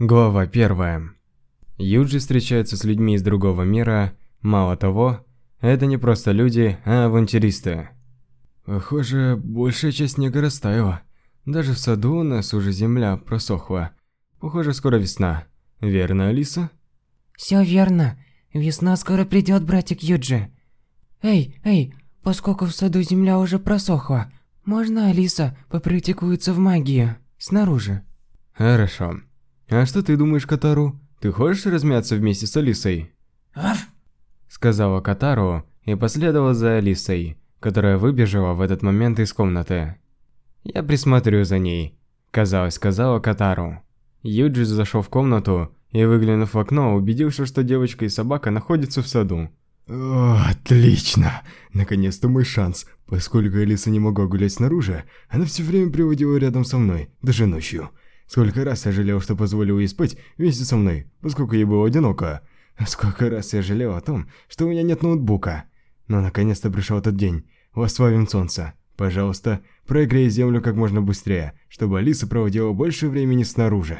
Глава 1. Юджи встречается с людьми из другого мира. Мало того, это не просто люди, а авантюристы. Похоже, большая часть снега растаяла. Даже в саду у нас уже земля просохла. Похоже, скоро весна. Верно, Алиса? Все верно. Весна скоро придет, братик Юджи. Эй, эй, поскольку в саду земля уже просохла, можно Алиса попрактикуется в магии снаружи? Хорошо. А что ты думаешь, Катару? Ты хочешь размяться вместе с Алисой? Аф! Сказала Катару и последовала за Алисой, которая выбежала в этот момент из комнаты. Я присмотрю за ней, казалось, сказала Катару. Юджи зашел в комнату и, выглянув в окно, убедился, что девочка и собака находятся в саду. О, отлично! Наконец-то мой шанс. Поскольку Алиса не могла гулять снаружи, она все время приводила рядом со мной, даже ночью. Сколько раз я жалел, что позволил ей спать вместе со мной, поскольку ей было одиноко. Сколько раз я жалел о том, что у меня нет ноутбука. Но наконец-то пришел тот день. Восславим солнце. Пожалуйста, проиграй землю как можно быстрее, чтобы Алиса проводила больше времени снаружи.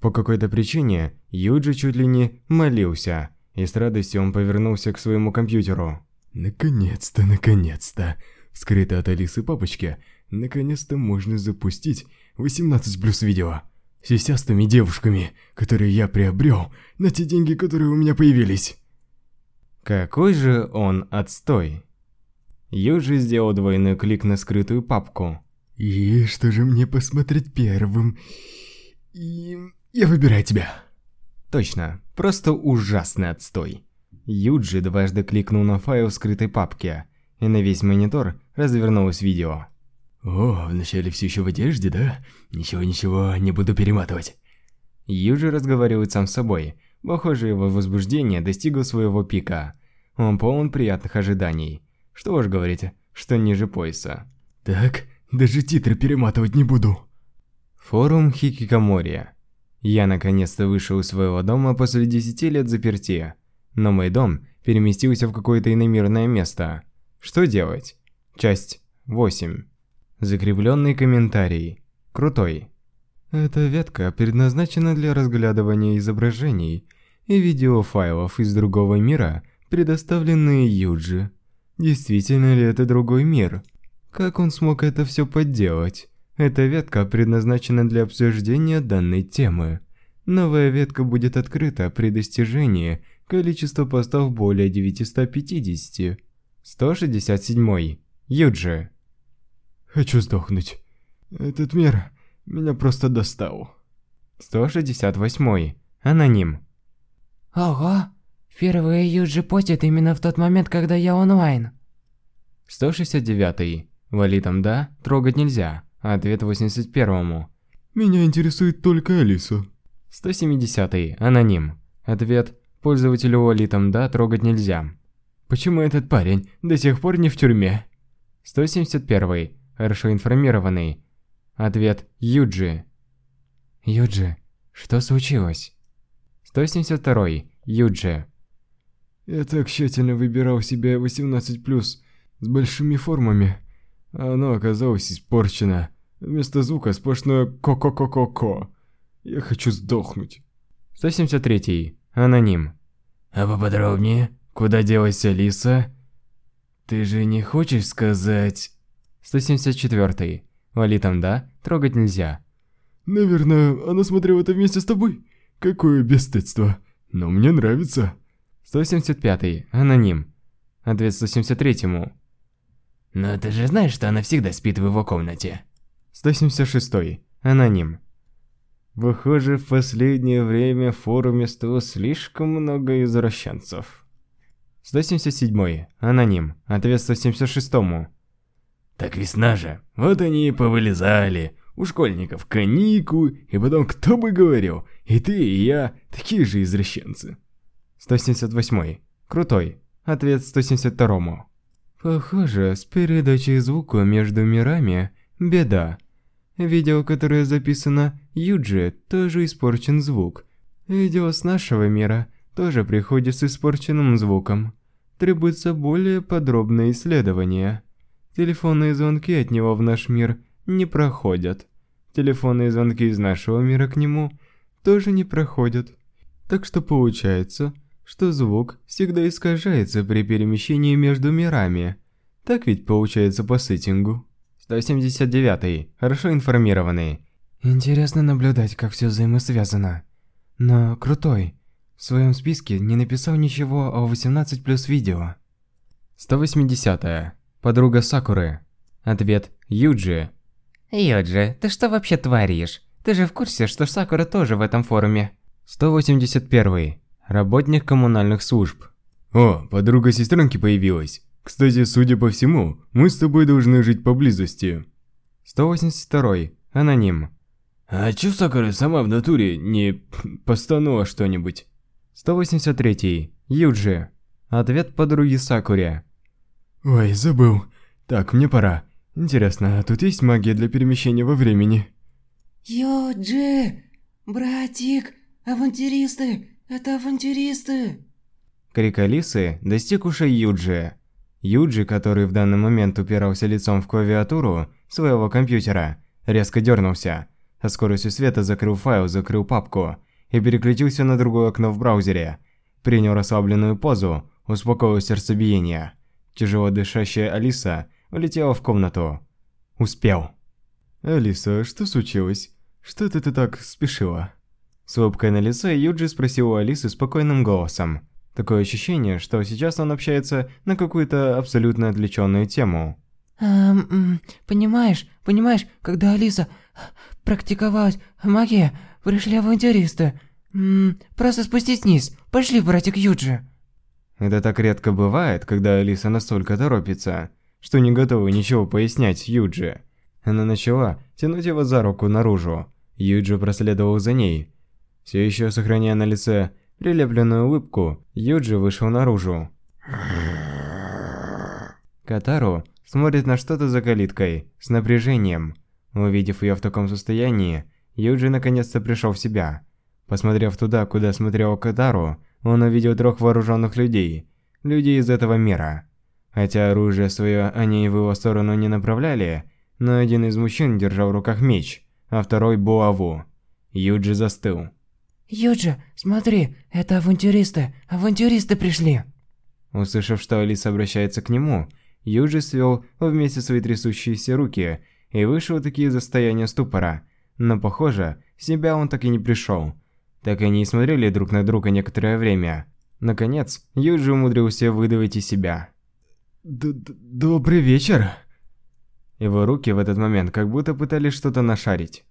По какой-то причине Юджи чуть ли не молился, и с радостью он повернулся к своему компьютеру. Наконец-то, наконец-то. Скрыто от Алисы папочки, наконец-то можно запустить 18 плюс видео. С сисястыми девушками, которые я приобрел на те деньги, которые у меня появились. Какой же он отстой. Юджи сделал двойной клик на скрытую папку. И что же мне посмотреть первым? И я выбираю тебя. Точно, просто ужасный отстой. Юджи дважды кликнул на файл в скрытой папке, и на весь монитор развернулось видео. О, вначале все еще в одежде, да? Ничего-ничего, не буду перематывать. Юджи разговаривает сам с собой. Похоже, его возбуждение достигло своего пика. Он полон приятных ожиданий. Что уж говорить, что ниже пояса. Так, даже титры перематывать не буду. Форум Хикикамори. Я наконец-то вышел из своего дома после 10 лет заперти. Но мой дом переместился в какое-то иномирное место. Что делать? Часть 8. Закрепленный комментарий. Крутой. Эта ветка предназначена для разглядывания изображений и видеофайлов из другого мира, предоставленные Юджи. Действительно ли это другой мир? Как он смог это все подделать? Эта ветка предназначена для обсуждения данной темы. Новая ветка будет открыта при достижении количества постов более 950. 167. Юджи. Хочу сдохнуть. Этот мир меня просто достал. 168. Аноним. Ого! Впервые Юджи постит именно в тот момент, когда я онлайн. 169. Валитам да, трогать нельзя. Ответ 81-му. Меня интересует только Алиса. 170. Аноним. Ответ пользователю валитам да, трогать нельзя. Почему этот парень до сих пор не в тюрьме? 171 хорошо информированный. Ответ Юджи. Юджи, что случилось? 172. Юджи. Я так тщательно выбирал себе 18+, с большими формами, а оно оказалось испорчено. Вместо звука сплошное ко-ко-ко-ко-ко. Я хочу сдохнуть. 173. Аноним. А поподробнее, куда делась Алиса? Ты же не хочешь сказать... 174. Валитам да, трогать нельзя. Наверное, она смотрела это вместе с тобой. Какое бесстыдство. Но мне нравится. 175. Аноним. Ответ 173-му. Но ты же знаешь, что она всегда спит в его комнате. 176. Аноним. Похоже, в последнее время в форуме стало слишком много извращенцев. 177. Аноним. Ответ 176-му. Так весна же, вот они и повылезали. У школьников каникулы, и потом кто бы говорил, и ты, и я, такие же извращенцы. 178. Крутой. Ответ 172. Похоже, с передачей звука между мирами беда. Видео, которое записано Юджи, тоже испорчен звук. Видео с нашего мира тоже приходит с испорченным звуком. Требуется более подробное исследование. Телефонные звонки от него в наш мир не проходят. Телефонные звонки из нашего мира к нему тоже не проходят. Так что получается, что звук всегда искажается при перемещении между мирами. Так ведь получается по сеттингу. 179. Хорошо информированный. Интересно наблюдать, как все взаимосвязано. Но крутой. В своем списке не написал ничего о 18 плюс видео. 180. Подруга Сакуры. Ответ Юджи. Юджи, ты что вообще творишь? Ты же в курсе, что Сакура тоже в этом форуме? 181. Работник коммунальных служб. О, подруга сестренки появилась. Кстати, судя по всему, мы с тобой должны жить поблизости. 182. Аноним. А чё Сакура сама в натуре не постанула что-нибудь? 183. Юджи. Ответ подруги Сакуре. Ой, забыл. Так, мне пора. Интересно, а тут есть магия для перемещения во времени? Юджи! Братик! Авантюристы! Это авантюристы! Крик Алисы достиг ушей Юджи. Юджи, который в данный момент упирался лицом в клавиатуру своего компьютера, резко дернулся. Со скоростью света закрыл файл, закрыл папку и переключился на другое окно в браузере. Принял расслабленную позу, успокоил сердцебиение. Тяжело дышащая Алиса улетела в комнату. Успел. Алиса, что случилось? Что ты, так спешила? С улыбкой на лице Юджи спросил у Алисы спокойным голосом. Такое ощущение, что сейчас он общается на какую-то абсолютно отвлеченную тему. Эм, понимаешь, понимаешь, когда Алиса практиковалась магия, пришли авантюристы. М просто спустись вниз. Пошли, братик Юджи. Это так редко бывает, когда Алиса настолько торопится, что не готова ничего пояснять Юджи. Она начала тянуть его за руку наружу. Юджи проследовал за ней. Все еще сохраняя на лице прилепленную улыбку, Юджи вышел наружу. Катару смотрит на что-то за калиткой, с напряжением. Увидев ее в таком состоянии, Юджи наконец-то пришел в себя. Посмотрев туда, куда смотрел Катару, он увидел трех вооруженных людей, людей из этого мира. Хотя оружие свое они в его сторону не направляли, но один из мужчин держал в руках меч, а второй – булаву. Юджи застыл. «Юджи, смотри, это авантюристы, авантюристы пришли!» Услышав, что Алиса обращается к нему, Юджи свел вместе свои трясущиеся руки и вышел таки из состояния ступора. Но, похоже, в себя он так и не пришел. Так они и смотрели друг на друга некоторое время. Наконец, Юджи умудрился выдавить из себя. Д «Добрый вечер!» Его руки в этот момент как будто пытались что-то нашарить.